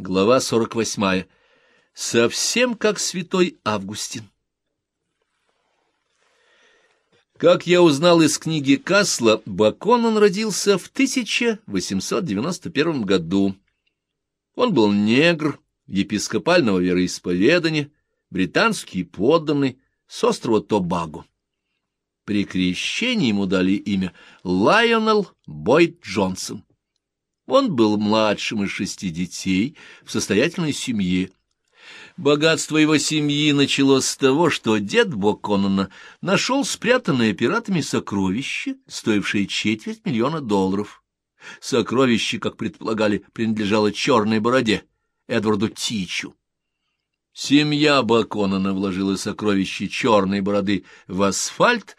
Глава 48. Совсем как святой Августин. Как я узнал из книги Касла, Баконон родился в 1891 году. Он был негр, епископального вероисповедания, британский подданный, с острова Тобаго. При крещении ему дали имя Лайонел Бойд Джонсон. Он был младшим из шести детей в состоятельной семье. Богатство его семьи началось с того, что дед Боконона нашел спрятанное пиратами сокровище, стоившее четверть миллиона долларов. Сокровище, как предполагали, принадлежало черной бороде, Эдварду Тичу. Семья Баконона вложила сокровище черной бороды в асфальт,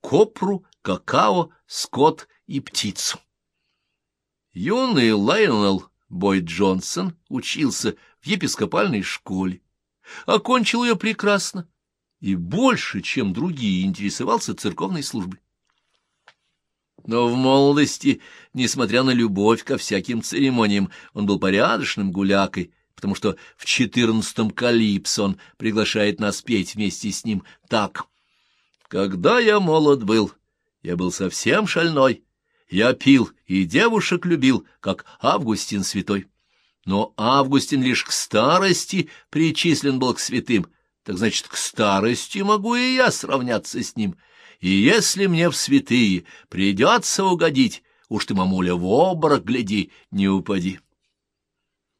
копру, какао, скот и птицу. Юный Лайонел Бойд Джонсон учился в епископальной школе, окончил ее прекрасно и больше, чем другие, интересовался церковной службой. Но в молодости, несмотря на любовь ко всяким церемониям, он был порядочным гулякой, потому что в четырнадцатом калипсо он приглашает нас петь вместе с ним так. «Когда я молод был, я был совсем шальной, я пил и девушек любил, как Августин святой. Но Августин лишь к старости причислен был к святым, так значит, к старости могу и я сравняться с ним. И если мне в святые придется угодить, уж ты, мамуля, в обморок гляди, не упади.